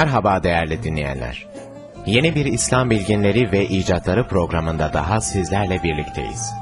Merhaba değerli dinleyenler. Yeni bir İslam Bilginleri ve İcatları programında daha sizlerle birlikteyiz.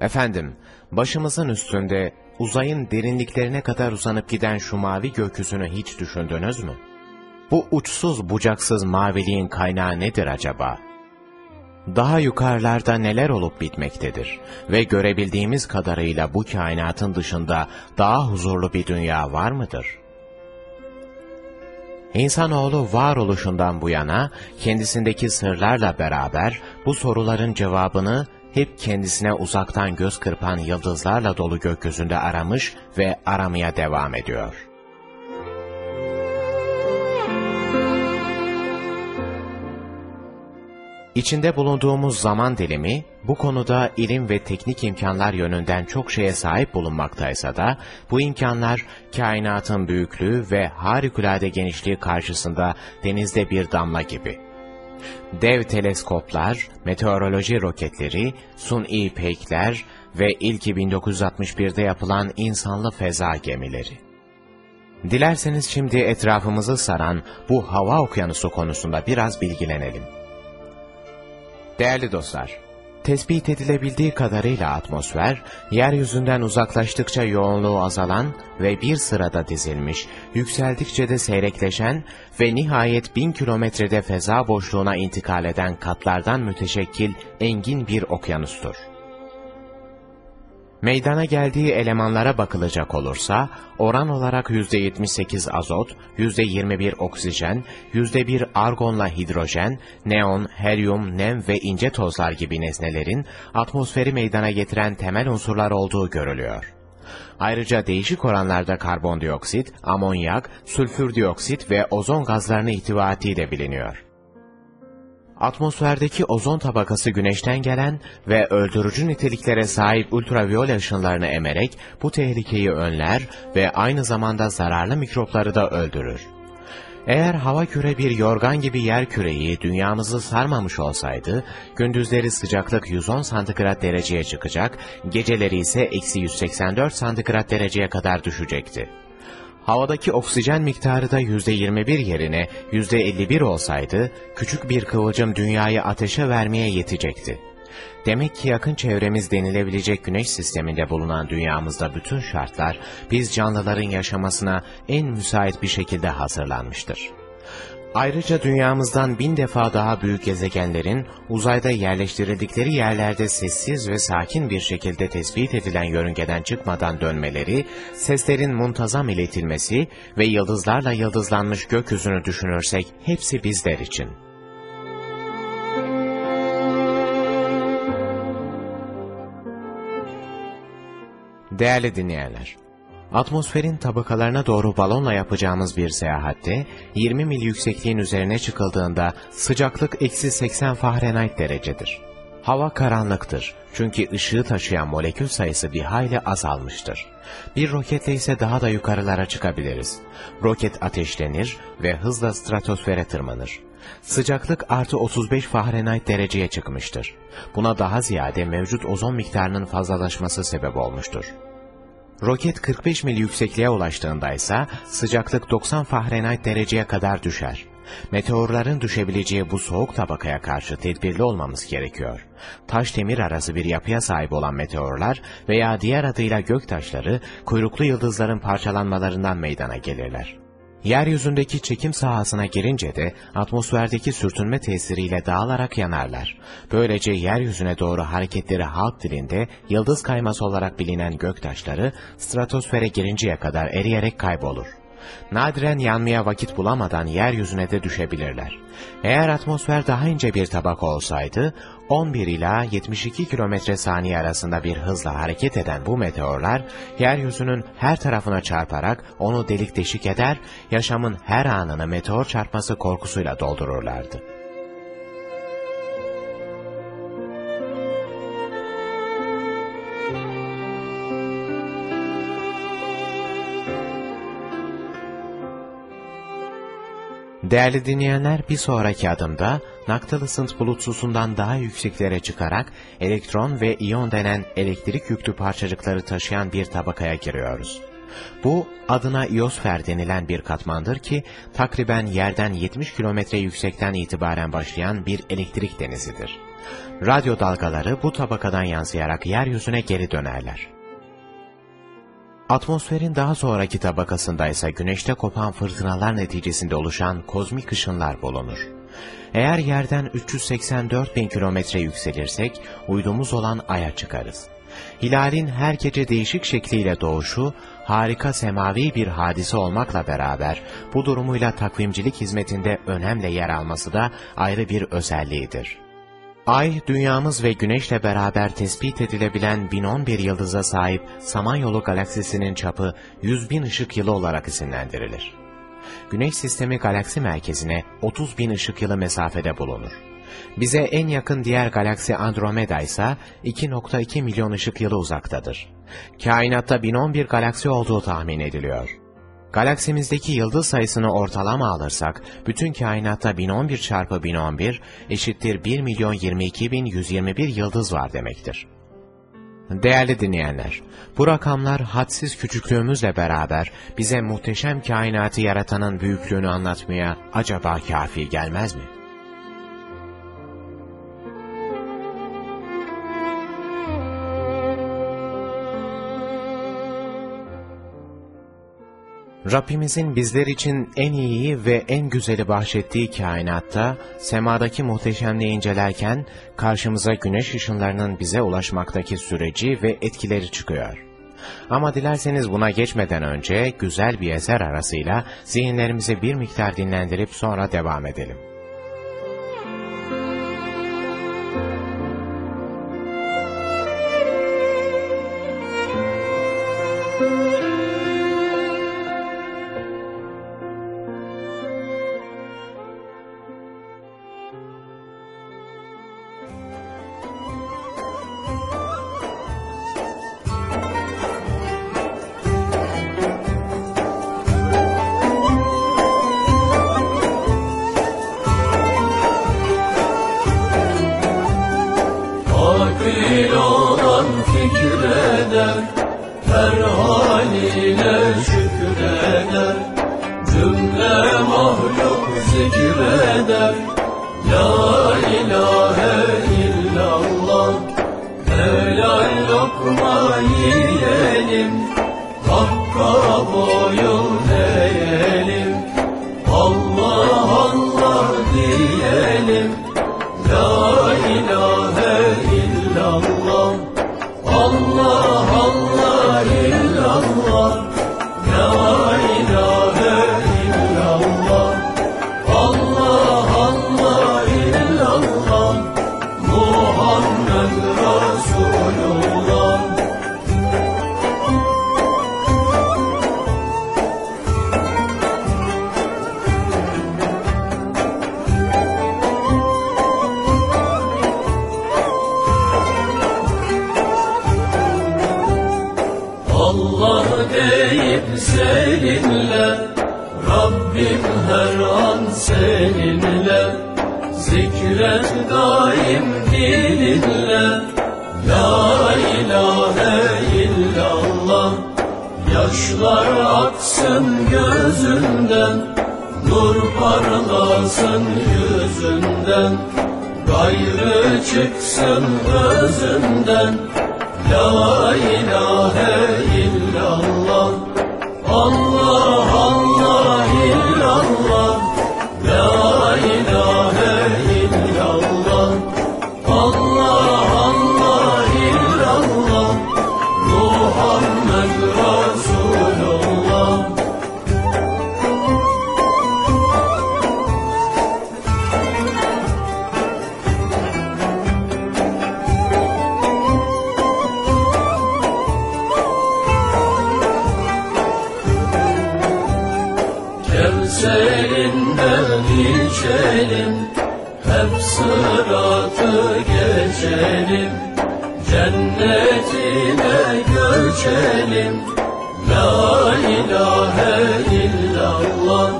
Efendim, başımızın üstünde uzayın derinliklerine kadar uzanıp giden şu mavi gökyüzünü hiç düşündünüz mü? Bu uçsuz bucaksız maviliğin kaynağı nedir acaba? Daha yukarılarda neler olup bitmektedir ve görebildiğimiz kadarıyla bu kainatın dışında daha huzurlu bir dünya var mıdır? İnsanoğlu varoluşundan bu yana kendisindeki sırlarla beraber bu soruların cevabını hep kendisine uzaktan göz kırpan yıldızlarla dolu gökyüzünde aramış ve aramaya devam ediyor. İçinde bulunduğumuz zaman dilimi, bu konuda ilim ve teknik imkanlar yönünden çok şeye sahip bulunmaktaysa da, bu imkanlar kainatın büyüklüğü ve harikulade genişliği karşısında denizde bir damla gibi. Dev teleskoplar, meteoroloji roketleri, suni peykler ve ilki 1961'de yapılan insanlı feza gemileri. Dilerseniz şimdi etrafımızı saran bu hava okyanusu konusunda biraz bilgilenelim. Değerli dostlar, tespit edilebildiği kadarıyla atmosfer, yeryüzünden uzaklaştıkça yoğunluğu azalan ve bir sırada dizilmiş, yükseldikçe de seyrekleşen ve nihayet bin kilometrede feza boşluğuna intikal eden katlardan müteşekkil engin bir okyanustur. Meydana geldiği elemanlara bakılacak olursa, oran olarak %78 azot, %21 oksijen, %1 argonla hidrojen, neon, helyum, nem ve ince tozlar gibi nesnelerin atmosferi meydana getiren temel unsurlar olduğu görülüyor. Ayrıca değişik oranlarda karbondioksit, amonyak, sülfür dioksit ve ozon gazlarını ihtiva ettiği de biliniyor. Atmosferdeki ozon tabakası güneşten gelen ve öldürücü niteliklere sahip ultraviyole ışınlarını emerek bu tehlikeyi önler ve aynı zamanda zararlı mikropları da öldürür. Eğer hava küre bir yorgan gibi yer küreyi dünyamızı sarmamış olsaydı, gündüzleri sıcaklık 110 santigrat dereceye çıkacak, geceleri ise eksi 184 santigrat dereceye kadar düşecekti havadaki oksijen miktarı da %21 yerine %51 olsaydı, küçük bir kıvılcım dünyayı ateşe vermeye yetecekti. Demek ki yakın çevremiz denilebilecek güneş sisteminde bulunan dünyamızda bütün şartlar, biz canlıların yaşamasına en müsait bir şekilde hazırlanmıştır. Ayrıca dünyamızdan bin defa daha büyük gezegenlerin uzayda yerleştirildikleri yerlerde sessiz ve sakin bir şekilde tespit edilen yörüngeden çıkmadan dönmeleri, seslerin muntazam iletilmesi ve yıldızlarla yıldızlanmış gökyüzünü düşünürsek hepsi bizler için. Değerli dinleyenler, Atmosferin tabakalarına doğru balonla yapacağımız bir seyahatte 20 mil yüksekliğin üzerine çıkıldığında sıcaklık eksi 80 Fahrenheit derecedir. Hava karanlıktır çünkü ışığı taşıyan molekül sayısı bir hayli azalmıştır. Bir roketle ise daha da yukarılara çıkabiliriz. Roket ateşlenir ve hızla stratosfere tırmanır. Sıcaklık artı 35 Fahrenheit dereceye çıkmıştır. Buna daha ziyade mevcut ozon miktarının fazlalaşması sebep olmuştur. Roket 45 mil yüksekliğe ulaştığında ise sıcaklık 90 Fahrenheit dereceye kadar düşer. Meteorların düşebileceği bu soğuk tabakaya karşı tedbirli olmamız gerekiyor. Taş demir arası bir yapıya sahip olan meteorlar veya diğer adıyla göktaşları kuyruklu yıldızların parçalanmalarından meydana gelirler. Yeryüzündeki çekim sahasına girince de atmosferdeki sürtünme tesiriyle dağılarak yanarlar. Böylece yeryüzüne doğru hareketleri halk dilinde yıldız kayması olarak bilinen göktaşları stratosfere girinceye kadar eriyerek kaybolur. Nadiren yanmaya vakit bulamadan yeryüzüne de düşebilirler. Eğer atmosfer daha ince bir tabak olsaydı, 11 ila 72 kilometre saniye arasında bir hızla hareket eden bu meteorlar, yeryüzünün her tarafına çarparak onu delik deşik eder, yaşamın her anını meteor çarpması korkusuyla doldururlardı. Değerli dinleyenler bir sonraki adımda Naktalısınt bulutsusundan daha yükseklere çıkarak elektron ve iyon denen elektrik yüklü parçacıkları taşıyan bir tabakaya giriyoruz. Bu adına iyosfer denilen bir katmandır ki takriben yerden 70 kilometre yüksekten itibaren başlayan bir elektrik denizidir. Radyo dalgaları bu tabakadan yansıyarak yeryüzüne geri dönerler. Atmosferin daha sonraki tabakasında ise güneşte kopan fırtınalar neticesinde oluşan kozmik ışınlar bulunur. Eğer yerden 384 bin kilometre yükselirsek uydumuz olan Ay'a çıkarız. Hilalin her gece değişik şekliyle doğuşu, harika semavi bir hadise olmakla beraber bu durumuyla takvimcilik hizmetinde önemli yer alması da ayrı bir özelliğidir. Ay, dünyamız ve güneşle beraber tespit edilebilen 1011 yıldıza sahip Samanyolu galaksisinin çapı 100 bin ışık yılı olarak isimlendirilir. Güneş sistemi galaksi merkezine 30 bin ışık yılı mesafede bulunur. Bize en yakın diğer galaksi Andromeda ise 2.2 milyon ışık yılı uzaktadır. Kainatta 1011 galaksi olduğu tahmin ediliyor. Galaksimizdeki yıldız sayısını ortalama alırsak, bütün kainatta 1011 çarpı 1011 eşittir 1 milyon 22 bin 121 yıldız var demektir. Değerli dinleyenler, bu rakamlar hadsiz küçüklüğümüzle beraber bize muhteşem kainatı yaratanın büyüklüğünü anlatmaya acaba kafi gelmez mi? Rabbimizin bizler için en iyiyi ve en güzeli bahşettiği kainatta, semadaki muhteşemliği incelerken, karşımıza güneş ışınlarının bize ulaşmaktaki süreci ve etkileri çıkıyor. Ama dilerseniz buna geçmeden önce, güzel bir eser arasıyla zihinlerimizi bir miktar dinlendirip sonra devam edelim. Dilinle La ilahe illallah. Yaşlar aksın gözünden Nur parlasın yüzünden. Gayrı çıksın özünden. La ilahe illallah geçelim Cennetine göçelim La ilahe illallah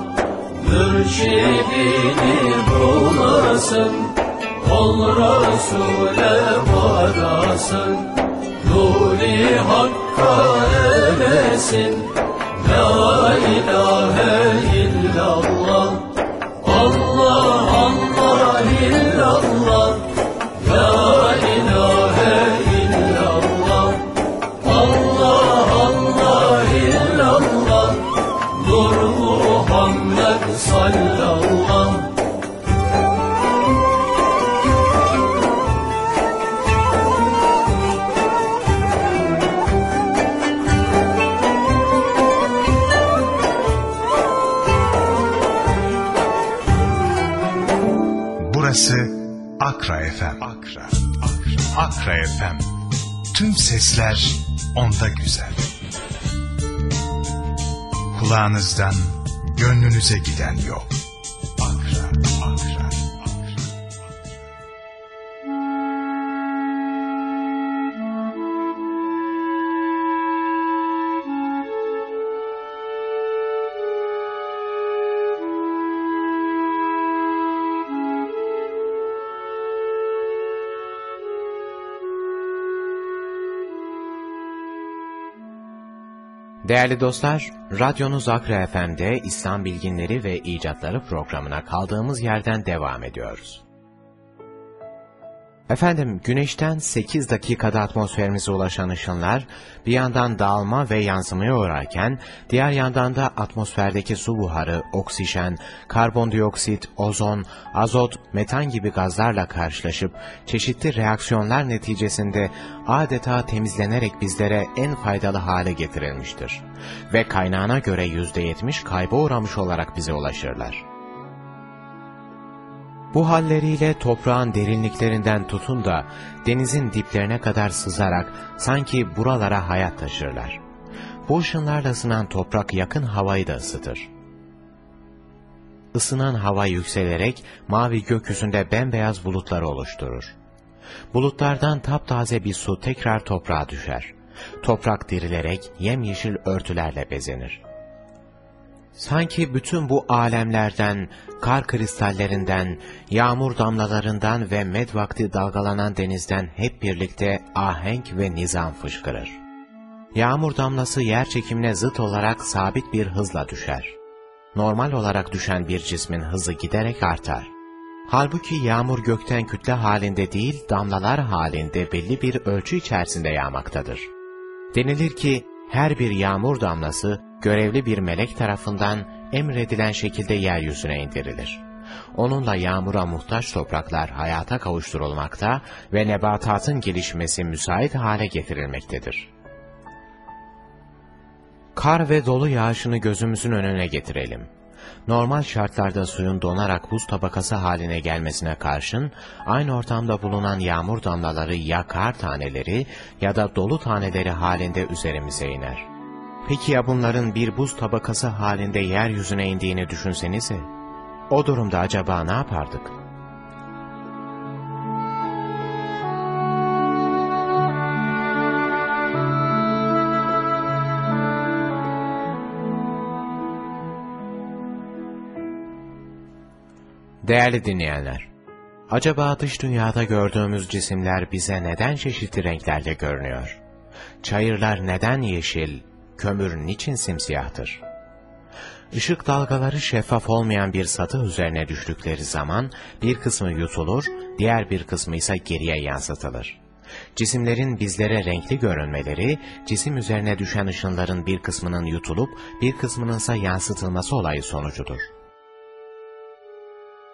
Mürşidini bulasın Ol Resul'e varasın Nuri Hakk'a eresin La ilahe illallah Burası Akra FM. Akra, Akra, Akra FM. Tüm sesler onda güzel. Kulağınızdan gönlünüze giden yol. Değerli dostlar, radyonuz Akra FM'de İslam Bilginleri ve İcatları programına kaldığımız yerden devam ediyoruz. Efendim, güneşten 8 dakikada atmosferimize ulaşan ışınlar, bir yandan dağılma ve yansımaya uğrarken, diğer yandan da atmosferdeki su buharı, oksijen, karbondioksit, ozon, azot, metan gibi gazlarla karşılaşıp, çeşitli reaksiyonlar neticesinde adeta temizlenerek bizlere en faydalı hale getirilmiştir. Ve kaynağına göre %70 kayba uğramış olarak bize ulaşırlar. Bu halleriyle toprağın derinliklerinden tutun da denizin diplerine kadar sızarak sanki buralara hayat taşırlar. Bu ışınlarla ısınan toprak yakın havayı da ısıtır. Isınan hava yükselerek mavi gökyüzünde bembeyaz bulutlar oluşturur. Bulutlardan taptaze bir su tekrar toprağa düşer. Toprak dirilerek yemyeşil örtülerle bezenir. Sanki bütün bu alemlerden, kar kristallerinden, yağmur damlalarından ve med vakti dalgalanan denizden hep birlikte ahenk ve nizam fışkırır. Yağmur damlası yer çekimine zıt olarak sabit bir hızla düşer. Normal olarak düşen bir cismin hızı giderek artar. Halbuki yağmur gökten kütle halinde değil, damlalar halinde belli bir ölçü içerisinde yağmaktadır. Denilir ki, her bir yağmur damlası görevli bir melek tarafından emredilen şekilde yeryüzüne indirilir. Onunla yağmura muhtaç topraklar hayata kavuşturulmakta ve nebatatın gelişmesi müsait hale getirilmektedir. Kar ve dolu yağışını gözümüzün önüne getirelim. Normal şartlarda suyun donarak buz tabakası haline gelmesine karşın, aynı ortamda bulunan yağmur damlaları ya kar taneleri ya da dolu taneleri halinde üzerimize iner. Peki ya bunların bir buz tabakası halinde yeryüzüne indiğini düşünsenize? O durumda acaba ne yapardık? Değerli dinleyenler, acaba dış dünyada gördüğümüz cisimler bize neden çeşitli renklerle görünüyor? Çayırlar neden yeşil, kömür niçin simsiyahtır? Işık dalgaları şeffaf olmayan bir satı üzerine düştükleri zaman bir kısmı yutulur, diğer bir kısmı ise geriye yansıtılır. Cisimlerin bizlere renkli görünmeleri, cisim üzerine düşen ışınların bir kısmının yutulup bir kısmının ise yansıtılması olayı sonucudur.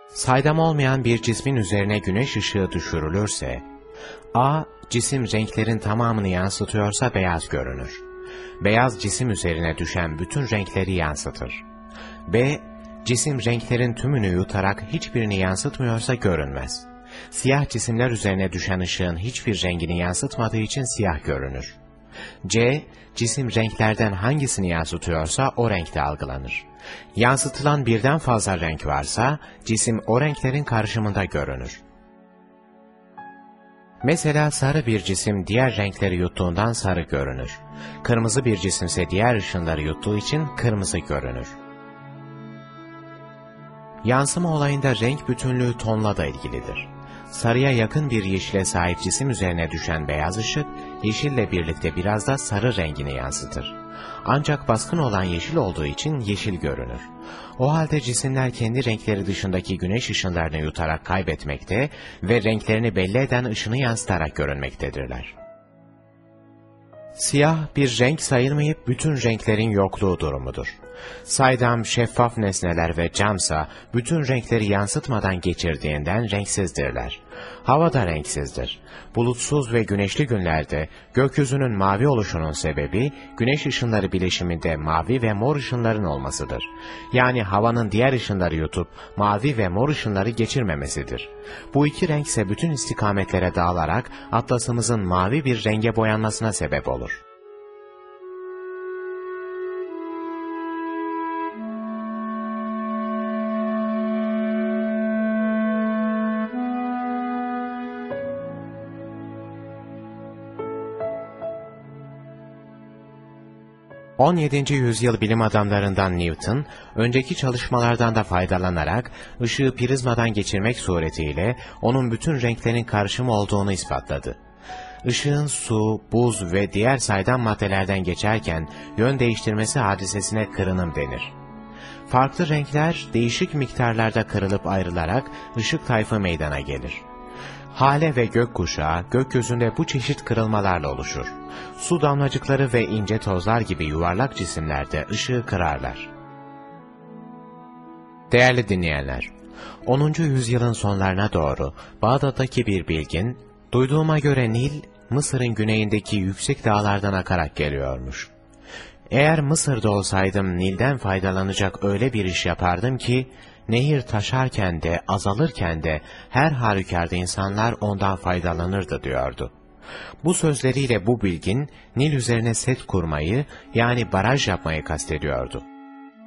Saydam olmayan bir cismin üzerine güneş ışığı düşürülürse, A, cisim renklerin tamamını yansıtıyorsa beyaz görünür. Beyaz cisim üzerine düşen bütün renkleri yansıtır. B, cisim renklerin tümünü yutarak hiçbirini yansıtmıyorsa görünmez. Siyah cisimler üzerine düşen ışığın hiçbir rengini yansıtmadığı için siyah görünür. C, cisim renklerden hangisini yansıtıyorsa o renkte algılanır. Yansıtılan birden fazla renk varsa, cisim o renklerin karışımında görünür. Mesela sarı bir cisim diğer renkleri yuttuğundan sarı görünür. Kırmızı bir cisimse diğer ışınları yuttuğu için kırmızı görünür. Yansıma olayında renk bütünlüğü tonla da ilgilidir. Sarıya yakın bir yeşile sahip cisim üzerine düşen beyaz ışık, yeşille birlikte biraz da sarı rengini yansıtır. Ancak baskın olan yeşil olduğu için yeşil görünür. O halde cisimler kendi renkleri dışındaki güneş ışınlarını yutarak kaybetmekte ve renklerini belli eden ışını yansıtarak görünmektedirler. Siyah bir renk sayılmayıp bütün renklerin yokluğu durumudur. Saydam, şeffaf nesneler ve camsa bütün renkleri yansıtmadan geçirdiğinden renksizdirler. Hava da renksizdir. Bulutsuz ve güneşli günlerde gökyüzünün mavi oluşunun sebebi güneş ışınları bileşiminde mavi ve mor ışınların olmasıdır. Yani havanın diğer ışınları yutup mavi ve mor ışınları geçirmemesidir. Bu iki renk ise bütün istikametlere dağılarak atlasımızın mavi bir renge boyanmasına sebep olur. 17. yüzyıl bilim adamlarından Newton, önceki çalışmalardan da faydalanarak ışığı prizmadan geçirmek suretiyle onun bütün renklerin karışımı olduğunu ispatladı. Işığın su, buz ve diğer saydam maddelerden geçerken yön değiştirmesi hadisesine kırınım denir. Farklı renkler değişik miktarlarda kırılıp ayrılarak ışık tayfı meydana gelir. Hale ve gökkuşağı gökyüzünde bu çeşit kırılmalarla oluşur. Su damlacıkları ve ince tozlar gibi yuvarlak cisimlerde ışığı kırarlar. Değerli dinleyenler, 10. yüzyılın sonlarına doğru Bağdat'taki bir bilgin, duyduğuma göre Nil, Mısır'ın güneyindeki yüksek dağlardan akarak geliyormuş. Eğer Mısır'da olsaydım Nil'den faydalanacak öyle bir iş yapardım ki, nehir taşarken de azalırken de her halükarda insanlar ondan faydalanırdı diyordu. Bu sözleriyle bu bilgin Nil üzerine set kurmayı yani baraj yapmayı kastediyordu.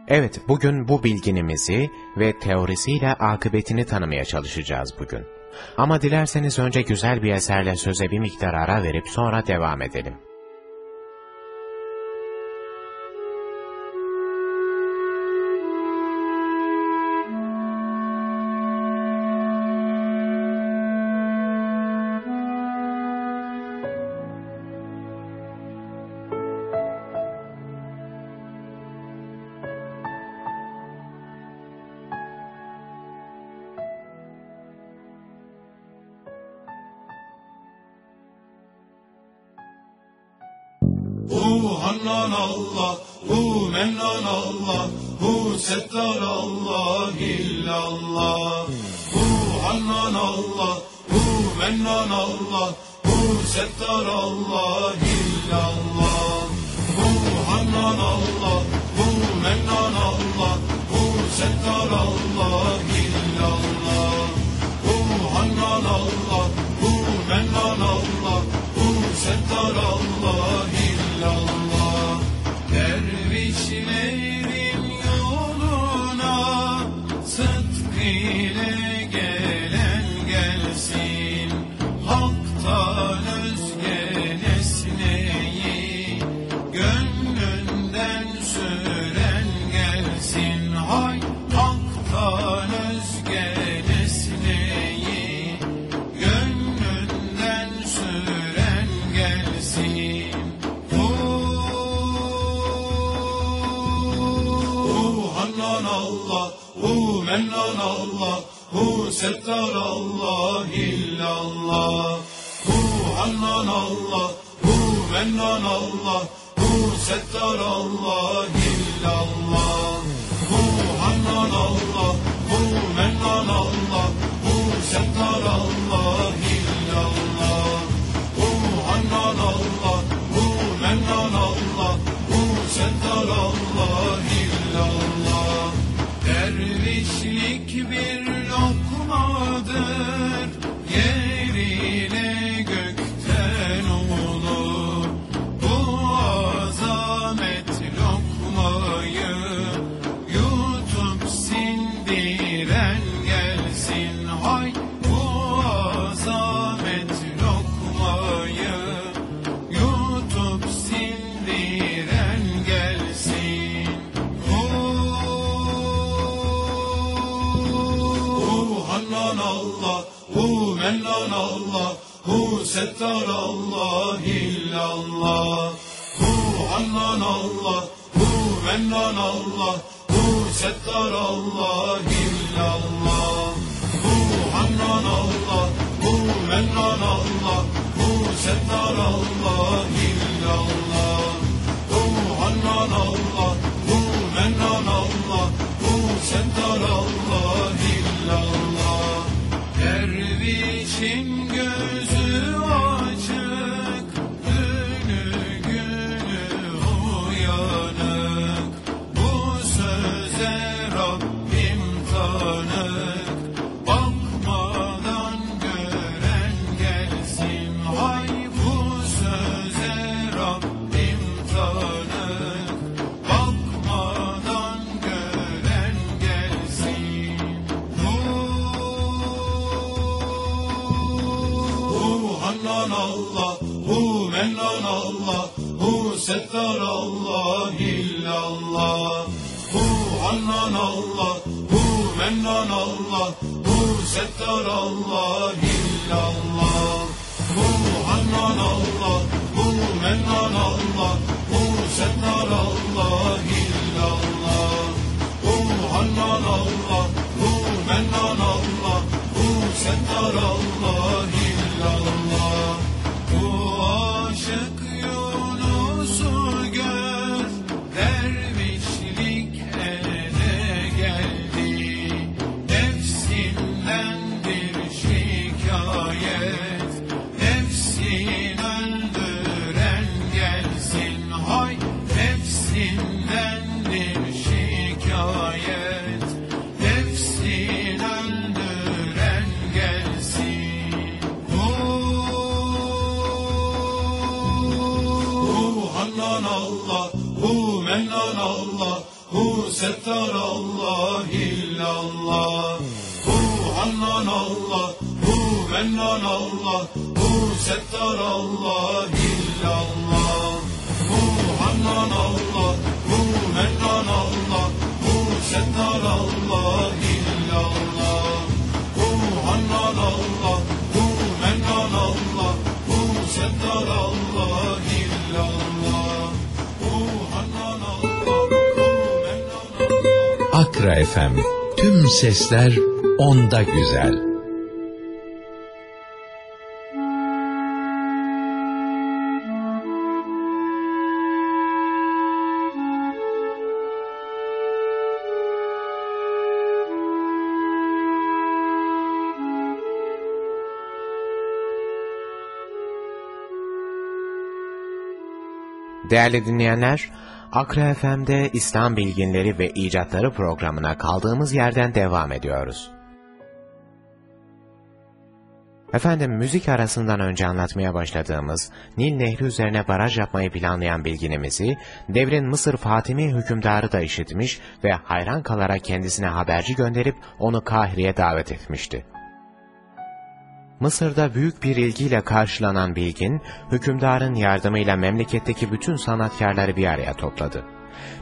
Evet bugün bu bilginimizi ve teorisiyle akıbetini tanımaya çalışacağız bugün. Ama dilerseniz önce güzel bir eserle söze bir miktar ara verip sonra devam edelim. Settar Allah illallah. Hu hannan Allah, hu mennan Allah, hu settar Allah illallah. Mennan Allah, Hu Settar Allah illallah. Hu Hannan Allah, Hu Mennan Allah, Hu Settar Allah illallah. Hu Hannan Allah, Hu Mennan Allah, Hu Settar Allah illallah. Hu Hannan Allah, Allah illallah. Hu Hannan Allah, Hu Mennan Allah, Hu Settar Allah illallah. Hu Hannan Allah, Hu Mennan Allah, Hu Settar Allah illallah. Hu Hannan Allah, Hu Mennan Allah, Hu Settar Allah Hannan Allah, Hu Mennan Allah, Hu Settar Allah illallah. Hu Hannan Allah, Hu Mennan Allah, Hu Settar Allah illallah. Hu Hannan Allah, Hu Mennan Allah, Hu Settar Allah illallah. Hu Hannan Allah, Hu Mennan Allah, Hu Settar Allah illallah. Akra FM. Tüm sesler onda güzel. Değerli dinleyenler, Akra FM'de İslam Bilginleri ve İcatları programına kaldığımız yerden devam ediyoruz. Efendim müzik arasından önce anlatmaya başladığımız Nil Nehri üzerine baraj yapmayı planlayan bilginimizi devrin Mısır Fatimi hükümdarı da işitmiş ve hayran kalarak kendisine haberci gönderip onu Kahire'ye davet etmişti. Mısır'da büyük bir ilgiyle karşılanan Bilgin, hükümdarın yardımıyla memleketteki bütün sanatkarları bir araya topladı.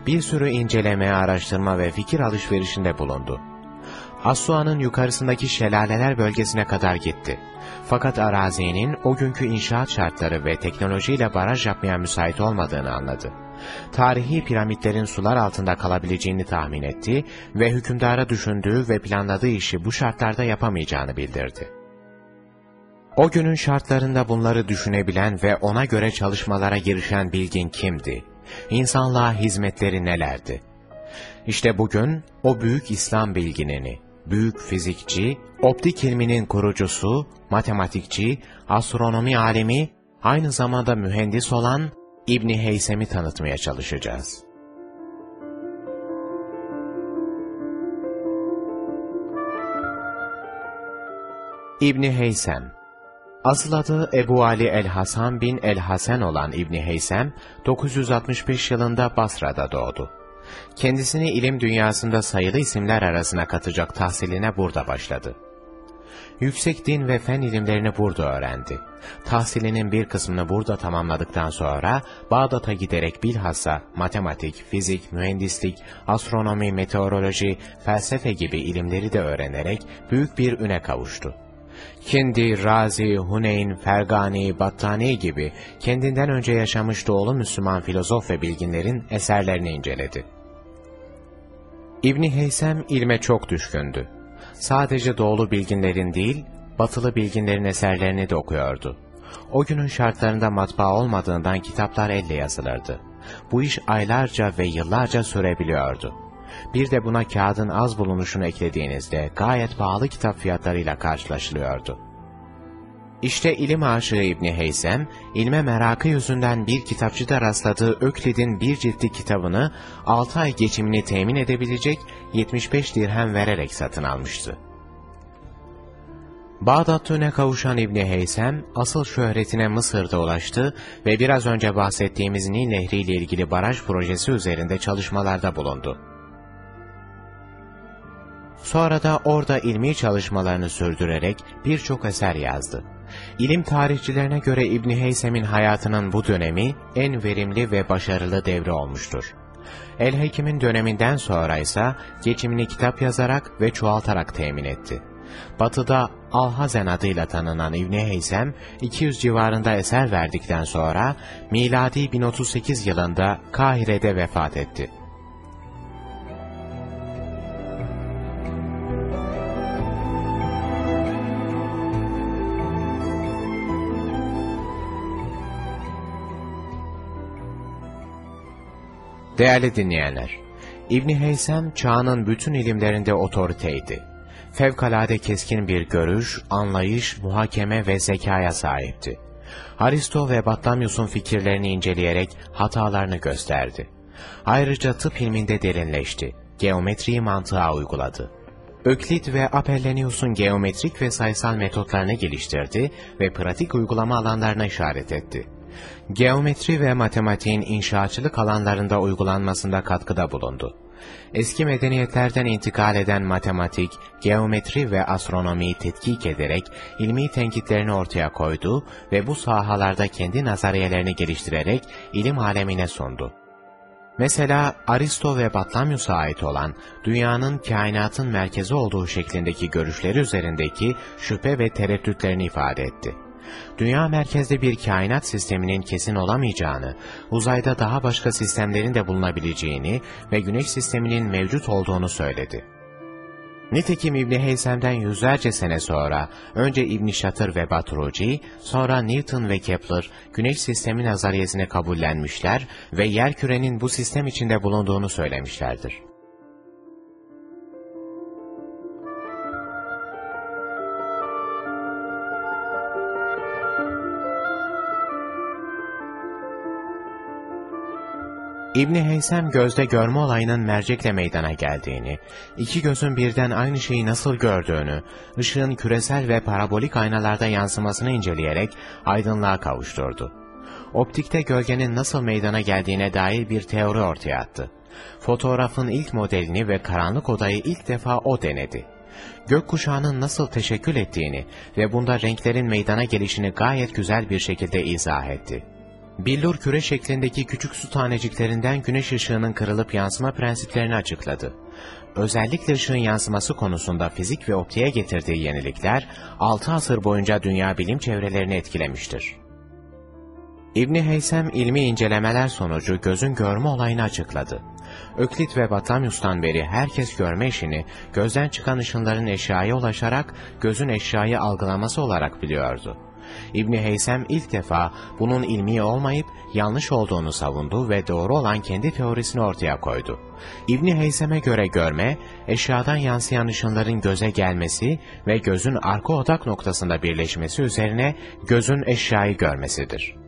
Bir sürü inceleme, araştırma ve fikir alışverişinde bulundu. Assuan'ın yukarısındaki şelaleler bölgesine kadar gitti. Fakat arazinin o günkü inşaat şartları ve teknolojiyle baraj yapmaya müsait olmadığını anladı. Tarihi piramitlerin sular altında kalabileceğini tahmin etti ve hükümdara düşündüğü ve planladığı işi bu şartlarda yapamayacağını bildirdi. O günün şartlarında bunları düşünebilen ve ona göre çalışmalara girişen bilgin kimdi? İnsanlığa hizmetleri nelerdi? İşte bugün o büyük İslam bilginini, büyük fizikçi, optik ilminin kurucusu, matematikçi, astronomi alemi, aynı zamanda mühendis olan İbni Heysem'i tanıtmaya çalışacağız. İbni Heysem Asıl adı Ebu Ali el-Hasan bin el-Hasen olan İbni Heysem, 965 yılında Basra'da doğdu. Kendisini ilim dünyasında sayılı isimler arasına katacak tahsiline burada başladı. Yüksek din ve fen ilimlerini burada öğrendi. Tahsilinin bir kısmını burada tamamladıktan sonra Bağdat'a giderek bilhassa matematik, fizik, mühendislik, astronomi, meteoroloji, felsefe gibi ilimleri de öğrenerek büyük bir üne kavuştu. Kendi, Razi, Huneyn, Fergani, Battani gibi kendinden önce yaşamış doğulu Müslüman filozof ve bilginlerin eserlerini inceledi. İbni Heysem ilme çok düşkündü. Sadece doğulu bilginlerin değil, batılı bilginlerin eserlerini de okuyordu. O günün şartlarında matbaa olmadığından kitaplar elle yazılırdı. Bu iş aylarca ve yıllarca sürebiliyordu. Bir de buna kağıdın az bulunuşunu eklediğinizde gayet pahalı kitap fiyatlarıyla karşılaşılıyordu. İşte ilim aşığı İbni Heysem, ilme merakı yüzünden bir kitapçıda rastladığı Öklid'in bir ciltli kitabını 6 ay geçimini temin edebilecek 75 dirhem vererek satın almıştı. Bağdat tüne kavuşan İbni Heysem, asıl şöhretine Mısır'da ulaştı ve biraz önce bahsettiğimiz Nil Nehri ile ilgili baraj projesi üzerinde çalışmalarda bulundu. Sonra da orada ilmi çalışmalarını sürdürerek birçok eser yazdı. İlim tarihçilerine göre İbni Heysem'in hayatının bu dönemi en verimli ve başarılı devri olmuştur. El-Hekim'in döneminden sonra ise geçimini kitap yazarak ve çoğaltarak temin etti. Batı'da Alhazen adıyla tanınan İbni Heysem, 200 civarında eser verdikten sonra miladi 1038 yılında Kahire'de vefat etti. Değerli dinleyenler, İbni Heysem çağının bütün ilimlerinde otoriteydi. Fevkalade keskin bir görüş, anlayış, muhakeme ve zekaya sahipti. Aristo ve Batlamyus'un fikirlerini inceleyerek hatalarını gösterdi. Ayrıca tıp ilminde derinleşti. Geometriyi mantığa uyguladı. Öklit ve Apollonius'un geometrik ve sayısal metotlarını geliştirdi ve pratik uygulama alanlarına işaret etti geometri ve matematiğin inşaatçılık alanlarında uygulanmasında katkıda bulundu. Eski medeniyetlerden intikal eden matematik, geometri ve astronomiyi tetkik ederek ilmi tenkitlerini ortaya koydu ve bu sahalarda kendi nazariyelerini geliştirerek ilim alemine sundu. Mesela Aristo ve Batlamyus'a ait olan dünyanın kainatın merkezi olduğu şeklindeki görüşleri üzerindeki şüphe ve tereddütlerini ifade etti dünya merkezli bir kainat sisteminin kesin olamayacağını, uzayda daha başka sistemlerin de bulunabileceğini ve güneş sisteminin mevcut olduğunu söyledi. Nitekim İbni Heysem'den yüzlerce sene sonra, önce İbni Şatır ve Batruci, sonra Newton ve Kepler, güneş sistemi nazariyesini kabullenmişler ve yer kürenin bu sistem içinde bulunduğunu söylemişlerdir. İbni Heysem gözde görme olayının mercekle meydana geldiğini, iki gözün birden aynı şeyi nasıl gördüğünü, ışığın küresel ve parabolik aynalarda yansımasını inceleyerek aydınlığa kavuşturdu. Optikte gölgenin nasıl meydana geldiğine dair bir teori ortaya attı. Fotoğrafın ilk modelini ve karanlık odayı ilk defa o denedi. Gökkuşağının nasıl teşekkül ettiğini ve bunda renklerin meydana gelişini gayet güzel bir şekilde izah etti. Billur küre şeklindeki küçük su taneciklerinden güneş ışığının kırılıp yansıma prensiplerini açıkladı. Özellikle ışığın yansıması konusunda fizik ve optiğe getirdiği yenilikler 6 asır boyunca dünya bilim çevrelerini etkilemiştir. İbni Heysem ilmi incelemeler sonucu gözün görme olayını açıkladı. Öklit ve Batamyus'tan beri herkes görme işini gözden çıkan ışınların eşyaya ulaşarak gözün eşyayı algılaması olarak biliyordu. İbni Heysem ilk defa bunun ilmi olmayıp yanlış olduğunu savundu ve doğru olan kendi teorisini ortaya koydu. İbni Heysem'e göre görme, eşyadan yansıyan ışınların göze gelmesi ve gözün arka odak noktasında birleşmesi üzerine gözün eşyayı görmesidir.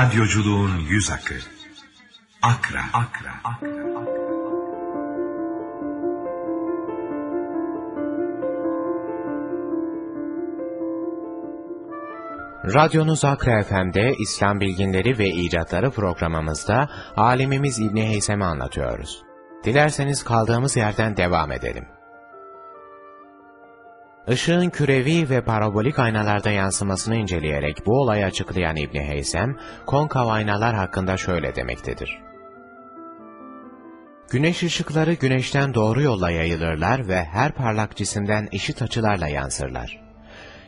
Radyoculuğun yüz akı. Akra. Akra. Akra. Radyonuz Akra FM'de İslam Bilginleri ve İcatları programımızda alimimiz İbni Heysem'i anlatıyoruz. Dilerseniz kaldığımız yerden devam edelim. Işığın kürevi ve parabolik aynalarda yansımasını inceleyerek bu olayı açıklayan İbni Heysem, konkav aynalar hakkında şöyle demektedir. Güneş ışıkları güneşten doğru yolla yayılırlar ve her parlak cisimden eşit açılarla yansırlar.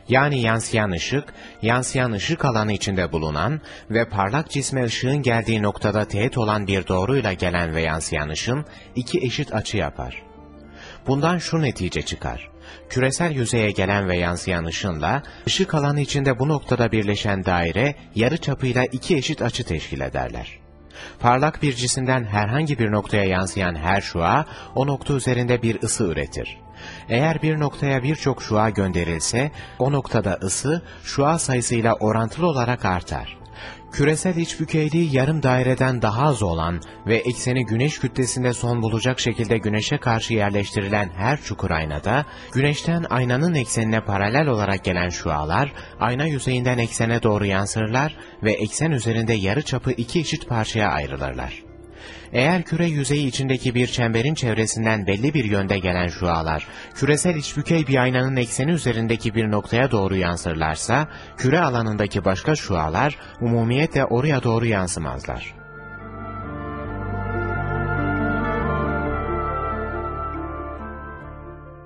Yani yansıyan ışık, yansıyan ışık alanı içinde bulunan ve parlak cisme ışığın geldiği noktada teğet olan bir doğruyla gelen ve yansıyan ışın iki eşit açı yapar. Bundan şu netice çıkar. Küresel yüzeye gelen ve yansıyan ışınla, ışık alanı içinde bu noktada birleşen daire, yarı çapıyla iki eşit açı teşkil ederler. Parlak bir cisimden herhangi bir noktaya yansıyan her şua, o nokta üzerinde bir ısı üretir. Eğer bir noktaya birçok şua gönderilse, o noktada ısı, şua sayısıyla orantılı olarak artar. Küresel iç bükeyliği yarım daireden daha az olan ve ekseni güneş kütlesinde son bulacak şekilde güneşe karşı yerleştirilen her çukur aynada, güneşten aynanın eksenine paralel olarak gelen şualar, ayna yüzeyinden eksene doğru yansırlar ve eksen üzerinde yarı çapı iki eşit parçaya ayrılırlar. Eğer küre yüzeyi içindeki bir çemberin çevresinden belli bir yönde gelen şualar, küresel içbükey bir aynanın ekseni üzerindeki bir noktaya doğru yansırlarsa, küre alanındaki başka şualar umumiyetle oraya doğru yansımazlar.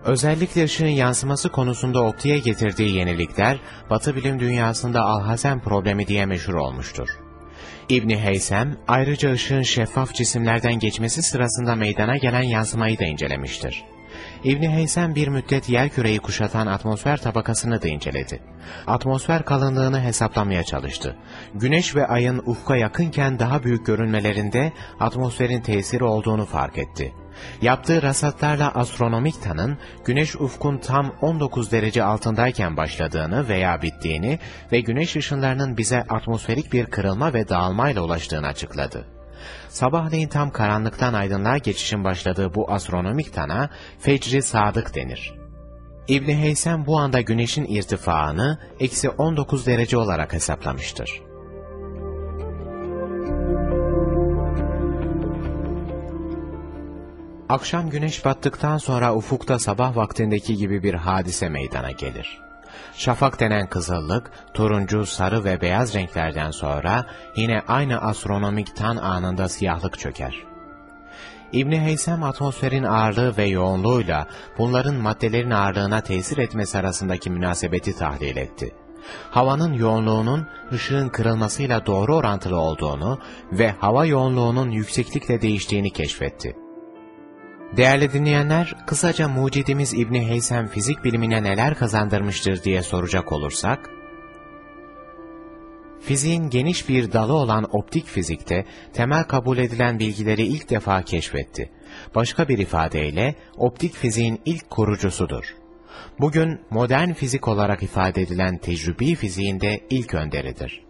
Özellikle ışığın yansıması konusunda optiğe getirdiği yenilikler, Batı bilim dünyasında Alhazen problemi diye meşhur olmuştur. İbni Heysem, ayrıca ışığın şeffaf cisimlerden geçmesi sırasında meydana gelen yansımayı da incelemiştir. İbni Heysem bir müddet yer küreyi kuşatan atmosfer tabakasını da inceledi. Atmosfer kalınlığını hesaplamaya çalıştı. Güneş ve ayın ufka yakınken daha büyük görünmelerinde atmosferin tesiri olduğunu fark etti. Yaptığı rasatlarla astronomik tanın, güneş ufkun tam 19 derece altındayken başladığını veya bittiğini ve güneş ışınlarının bize atmosferik bir kırılma ve dağılmayla ulaştığını açıkladı. Sabahleyin tam karanlıktan aydınlığa geçişin başladığı bu astronomik tana fecri sadık denir. İbni Heysem bu anda güneşin irtifaını eksi 19 derece olarak hesaplamıştır. Akşam güneş battıktan sonra ufukta sabah vaktindeki gibi bir hadise meydana gelir. Şafak denen kızıllık, turuncu, sarı ve beyaz renklerden sonra yine aynı astronomik tan anında siyahlık çöker. İbni Heysem atmosferin ağırlığı ve yoğunluğuyla bunların maddelerin ağırlığına tesir etmesi arasındaki münasebeti tahlil etti. Havanın yoğunluğunun ışığın kırılmasıyla doğru orantılı olduğunu ve hava yoğunluğunun yükseklikle değiştiğini keşfetti. Değerli dinleyenler, kısaca mucidimiz İbni Heysem fizik bilimine neler kazandırmıştır diye soracak olursak, Fiziğin geniş bir dalı olan optik fizikte temel kabul edilen bilgileri ilk defa keşfetti. Başka bir ifadeyle optik fiziğin ilk kurucusudur. Bugün modern fizik olarak ifade edilen tecrübi fiziğinde ilk önderidir.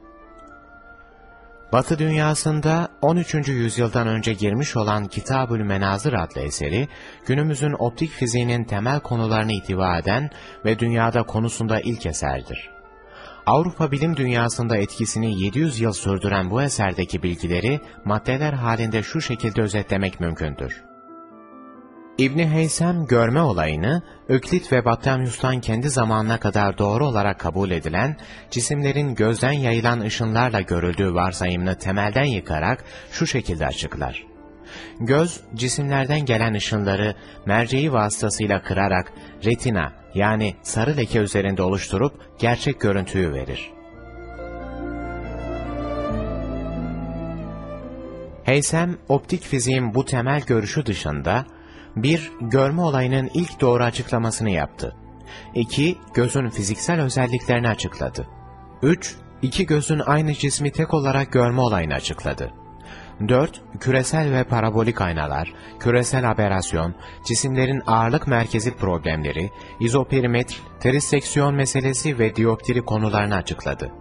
Batı dünyasında 13. yüzyıldan önce girmiş olan Kitabül Menazır adlı eseri, günümüzün optik fiziğinin temel konularını ihtiva eden ve dünyada konusunda ilk eserdir. Avrupa bilim dünyasında etkisini 700 yıl sürdüren bu eserdeki bilgileri maddeler halinde şu şekilde özetlemek mümkündür. İbni Heysem görme olayını, Öklit ve Batlamyus'tan kendi zamanına kadar doğru olarak kabul edilen, cisimlerin gözden yayılan ışınlarla görüldüğü varsayımını temelden yıkarak şu şekilde açıklar. Göz, cisimlerden gelen ışınları merceği vasıtasıyla kırarak retina yani sarı leke üzerinde oluşturup gerçek görüntüyü verir. Heysem, optik fiziğin bu temel görüşü dışında, bir, görme olayının ilk doğru açıklamasını yaptı. 2. Gözün fiziksel özelliklerini açıkladı. 3. İki gözün aynı cismi tek olarak görme olayını açıkladı. 4. Küresel ve parabolik aynalar, küresel aberasyon, cisimlerin ağırlık merkezi problemleri, izoperimetri, triseksiyon meselesi ve dioptri konularını açıkladı.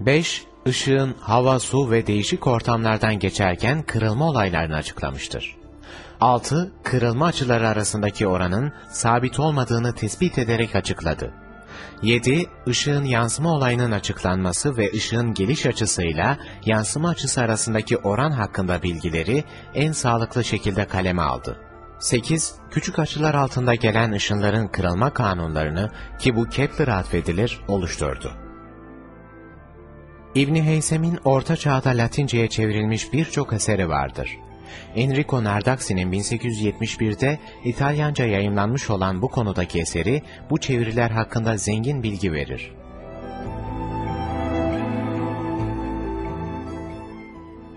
5. Işığın hava, su ve değişik ortamlardan geçerken kırılma olaylarını açıklamıştır. 6. Kırılma açıları arasındaki oranın sabit olmadığını tespit ederek açıkladı. 7. Işığın yansıma olayının açıklanması ve ışığın geliş açısıyla yansıma açısı arasındaki oran hakkında bilgileri en sağlıklı şekilde kaleme aldı. 8. Küçük açılar altında gelen ışınların kırılma kanunlarını ki bu Kepler'a atfedilir oluşturdu. İbni Heysem'in Orta Çağ'da Latince'ye çevrilmiş birçok eseri vardır. Enrico Nardaxi'nin 1871'de İtalyanca yayımlanmış olan bu konudaki eseri bu çeviriler hakkında zengin bilgi verir.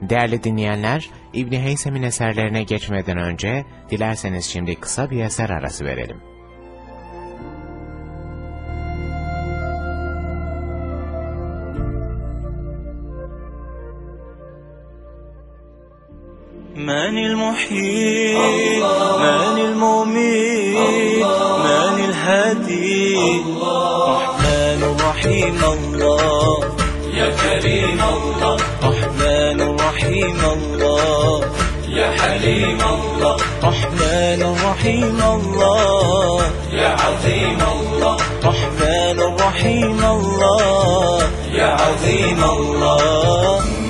Değerli dinleyenler, İbni Heysem'in eserlerine geçmeden önce dilerseniz şimdi kısa bir eser arası verelim. من المحيي؟ من المميت؟ من الهادي؟ رحمن رحيم الله. يا كريم الله. رحمن رحيم الله. يا حليم الله. رحمن رحيم الله. يا عظيم الله. رحمن رحيم الله. يا عظيم الله.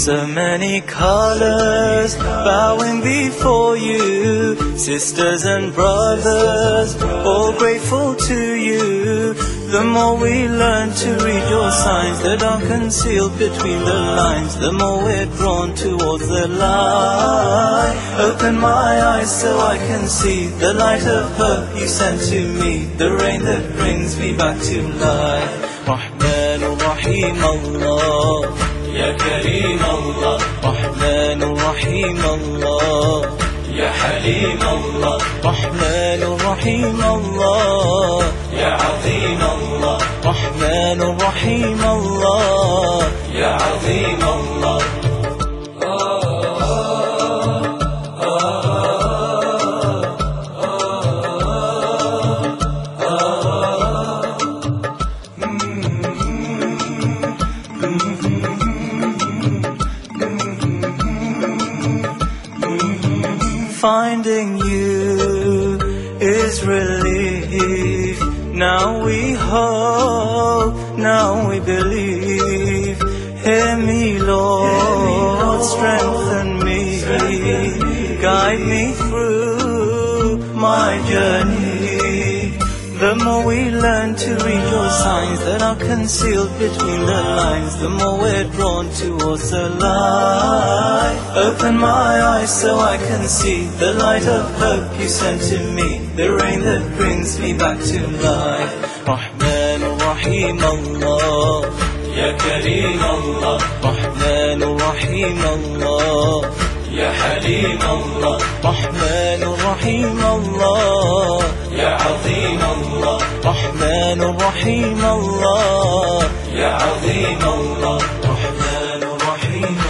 So many colors bowing before you, sisters and brothers, all grateful to you. The more we learn to read your signs that are concealed between the lines, the more we're drawn towards the light. Open my eyes so I can see the light of hope you sent to me, the rain that brings me back to life. Rahman Rahim Allah. كريم الله رحمن رحيم الله. يا حليم الله رحمن رحيم الله. يا عظيم الله رحمن رحيم الله. يا عظيم الله Hope, now we believe. Hear me, Lord, strengthen me, guide me through my journey. The more we learn to read your signs that are concealed between the lines, the more we're drawn towards the light. Open my eyes so I can see the light of hope you sent to me, the rain that brings me back to life. رحيم الله. يا كريم الله. رحمن رحيم الله. يا حليم الله. رحمن رحيم الله. يا عظيم الله. رحمن رحيم الله. يا عظيم الله. رحمن رحيم الله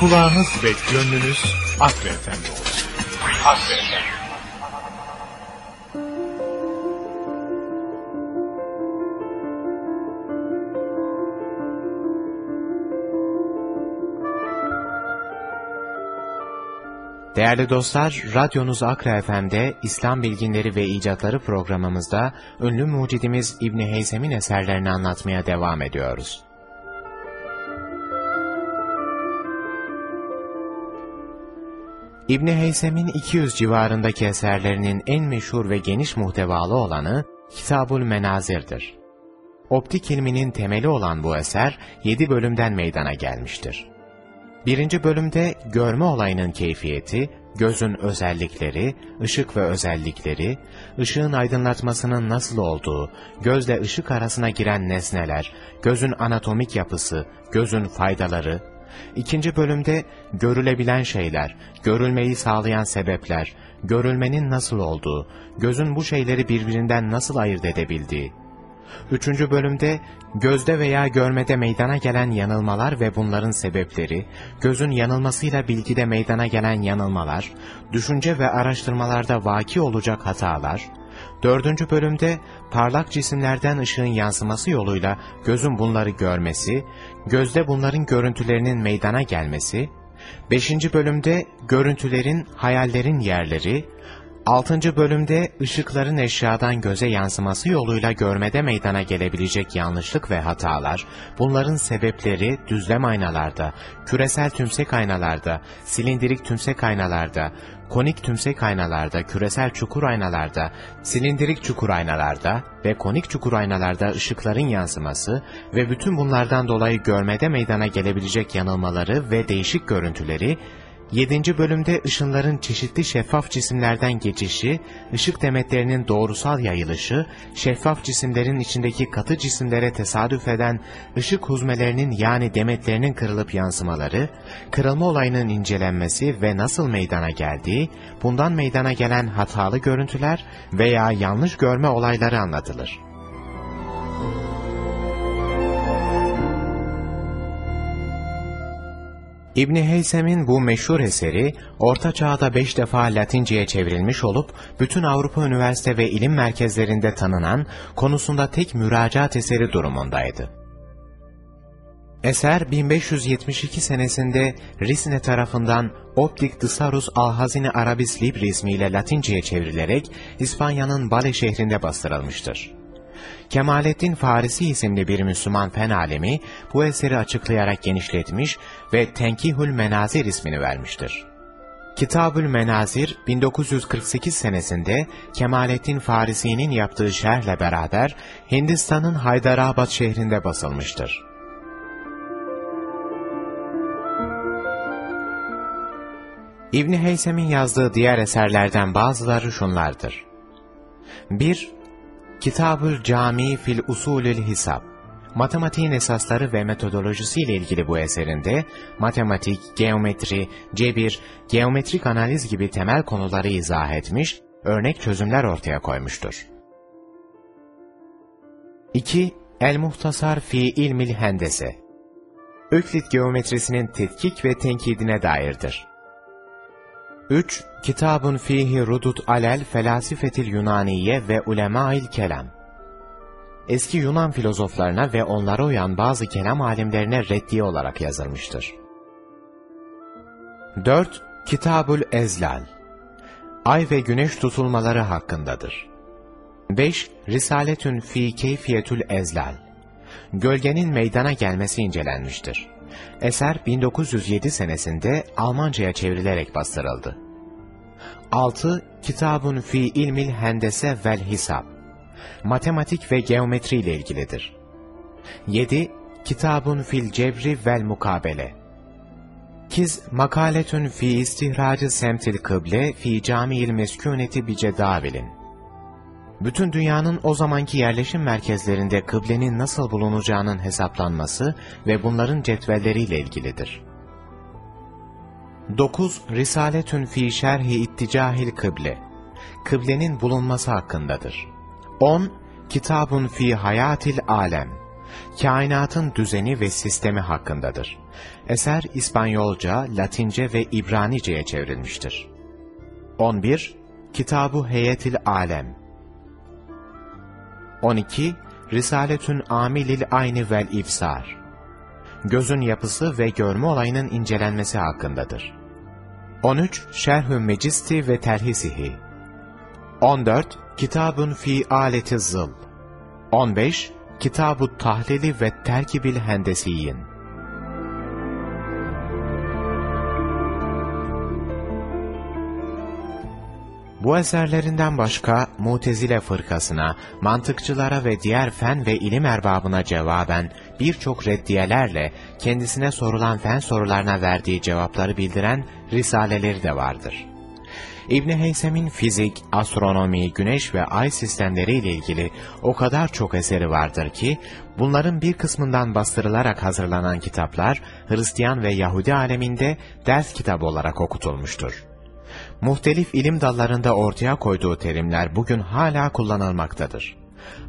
Kulağınız ve gönlünüz Akre Efendi olsun. Akre Efendi. Değerli dostlar, radyonuz Akra FM'de İslam Bilginleri ve İcatları programımızda ünlü mucidimiz İbni Heysem'in eserlerini anlatmaya devam ediyoruz. İbni Heysem'in 200 civarındaki eserlerinin en meşhur ve geniş muhtevalı olanı Kitabul Menazir'dir. Optik ilminin temeli olan bu eser 7 bölümden meydana gelmiştir. Birinci bölümde görme olayının keyfiyeti, gözün özellikleri, ışık ve özellikleri, ışığın aydınlatmasının nasıl olduğu, gözle ışık arasına giren nesneler, gözün anatomik yapısı, gözün faydaları, İkinci bölümde görülebilen şeyler, görülmeyi sağlayan sebepler, görülmenin nasıl olduğu, gözün bu şeyleri birbirinden nasıl ayırt edebildiği. Üçüncü bölümde gözde veya görmede meydana gelen yanılmalar ve bunların sebepleri, gözün yanılmasıyla bilgide meydana gelen yanılmalar, düşünce ve araştırmalarda vaki olacak hatalar, Dördüncü bölümde parlak cisimlerden ışığın yansıması yoluyla gözün bunları görmesi, gözde bunların görüntülerinin meydana gelmesi, beşinci bölümde görüntülerin, hayallerin yerleri, Altıncı bölümde ışıkların eşyadan göze yansıması yoluyla görmede meydana gelebilecek yanlışlık ve hatalar, bunların sebepleri düzlem aynalarda, küresel tümsek aynalarda, silindirik tümsek aynalarda, konik tümsek aynalarda, küresel çukur aynalarda, silindirik çukur aynalarda ve konik çukur aynalarda ışıkların yansıması ve bütün bunlardan dolayı görmede meydana gelebilecek yanılmaları ve değişik görüntüleri, 7. bölümde ışınların çeşitli şeffaf cisimlerden geçişi, ışık demetlerinin doğrusal yayılışı, şeffaf cisimlerin içindeki katı cisimlere tesadüf eden ışık huzmelerinin yani demetlerinin kırılıp yansımaları, kırılma olayının incelenmesi ve nasıl meydana geldiği, bundan meydana gelen hatalı görüntüler veya yanlış görme olayları anlatılır. İbni Heysem'in bu meşhur eseri, Orta Çağ'da beş defa Latinceye çevrilmiş olup, bütün Avrupa üniversite ve ilim merkezlerinde tanınan, konusunda tek müracaat eseri durumundaydı. Eser 1572 senesinde Risne tarafından Optik Dısarus Alhazine Arabis Libri ismiyle Latinceye çevrilerek İspanya'nın Bale şehrinde bastırılmıştır. Kemalettin Farisi isimli bir Müslüman fen alemi bu eseri açıklayarak genişletmiş ve Tenkihül Menazir ismini vermiştir. Kitabül Menazir 1948 senesinde Kemalettin Farisi'nin yaptığı şerhle beraber Hindistan'ın Haydarabad şehrinde basılmıştır. İbni Heysem'in yazdığı diğer eserlerden bazıları şunlardır. 1. Kitabül Cami fil Usulül Hisab Matematiğin esasları ve metodolojisi ile ilgili bu eserinde matematik, geometri, cebir, geometrik analiz gibi temel konuları izah etmiş, örnek çözümler ortaya koymuştur. 2. El-Muhtasar fi ilmil hendese Öklit geometrisinin tetkik ve tenkidine dairdir. 3. Kitabun fihi rudut alel felasifetil Yunaniye ve ulemail kelam. Eski Yunan filozoflarına ve onlara uyan bazı kelam alimlerine reddiye olarak yazılmıştır. 4. Kitabul Ezlal Ay ve güneş tutulmaları hakkındadır. 5. Risaletün fi keyfiyetül ezlal Gölgenin meydana gelmesi incelenmiştir. Eser 1907 senesinde Almanca'ya çevrilerek bastırıldı. 6. Kitabun fi ilmil hendese vel hisab Matematik ve geometri ile ilgilidir. 7. Kitabun fil cebri vel mukabele Kiz makaletün fi istihracı semtil kıble fi camiil meskûneti bi cedavilin bütün dünyanın o zamanki yerleşim merkezlerinde kıblenin nasıl bulunacağının hesaplanması ve bunların cetvelleriyle ilgilidir. 9. Risaletün fi şerhi itticahil kıble Kıblenin bulunması hakkındadır. 10. Kitabun fi hayatil alem Kainatın düzeni ve sistemi hakkındadır. Eser İspanyolca, Latince ve İbranice'ye çevrilmiştir. 11. Kitabu Heyetil Alem 12. Risaletün amilil ayni vel ifsar Gözün yapısı ve görme olayının incelenmesi hakkındadır. 13. Şerhü Mecisti ve Terhisihi 14. Kitabun fi aleti zıl 15. Kitab-ı Tahlili ve Terkibil Hendesiyin Bu eserlerinden başka Mutezile fırkasına, mantıkçılara ve diğer fen ve ilim erbabına cevaben birçok reddiyelerle kendisine sorulan fen sorularına verdiği cevapları bildiren risaleleri de vardır. İbni Heysem'in fizik, astronomi, güneş ve ay sistemleri ile ilgili o kadar çok eseri vardır ki, bunların bir kısmından bastırılarak hazırlanan kitaplar, Hristiyan ve Yahudi aleminde ders kitabı olarak okutulmuştur. Muhtelif ilim dallarında ortaya koyduğu terimler bugün hala kullanılmaktadır.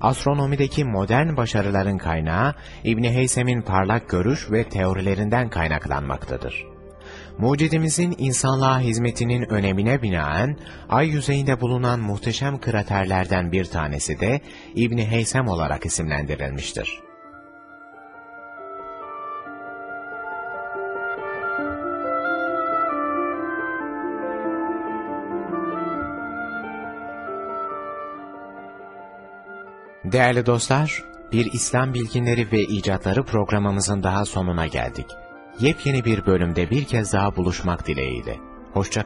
Astronomideki modern başarıların kaynağı, İbni Heysem'in parlak görüş ve teorilerinden kaynaklanmaktadır. Mucidimizin insanlığa hizmetinin önemine binaen, ay yüzeyinde bulunan muhteşem kraterlerden bir tanesi de İbni Heysem olarak isimlendirilmiştir. Değerli dostlar, bir İslam bilginleri ve icatları programımızın daha sonuna geldik. Yepyeni bir bölümde bir kez daha buluşmak dileğiyle. Hoşça